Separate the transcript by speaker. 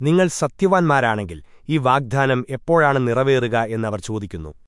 Speaker 1: നിങ്ങൾ സത്യവാൻമാരാണെങ്കിൽ ഈ വാഗ്ദാനം എപ്പോഴാണ് നിറവേറുക എന്നവർ ചോദിക്കുന്നു.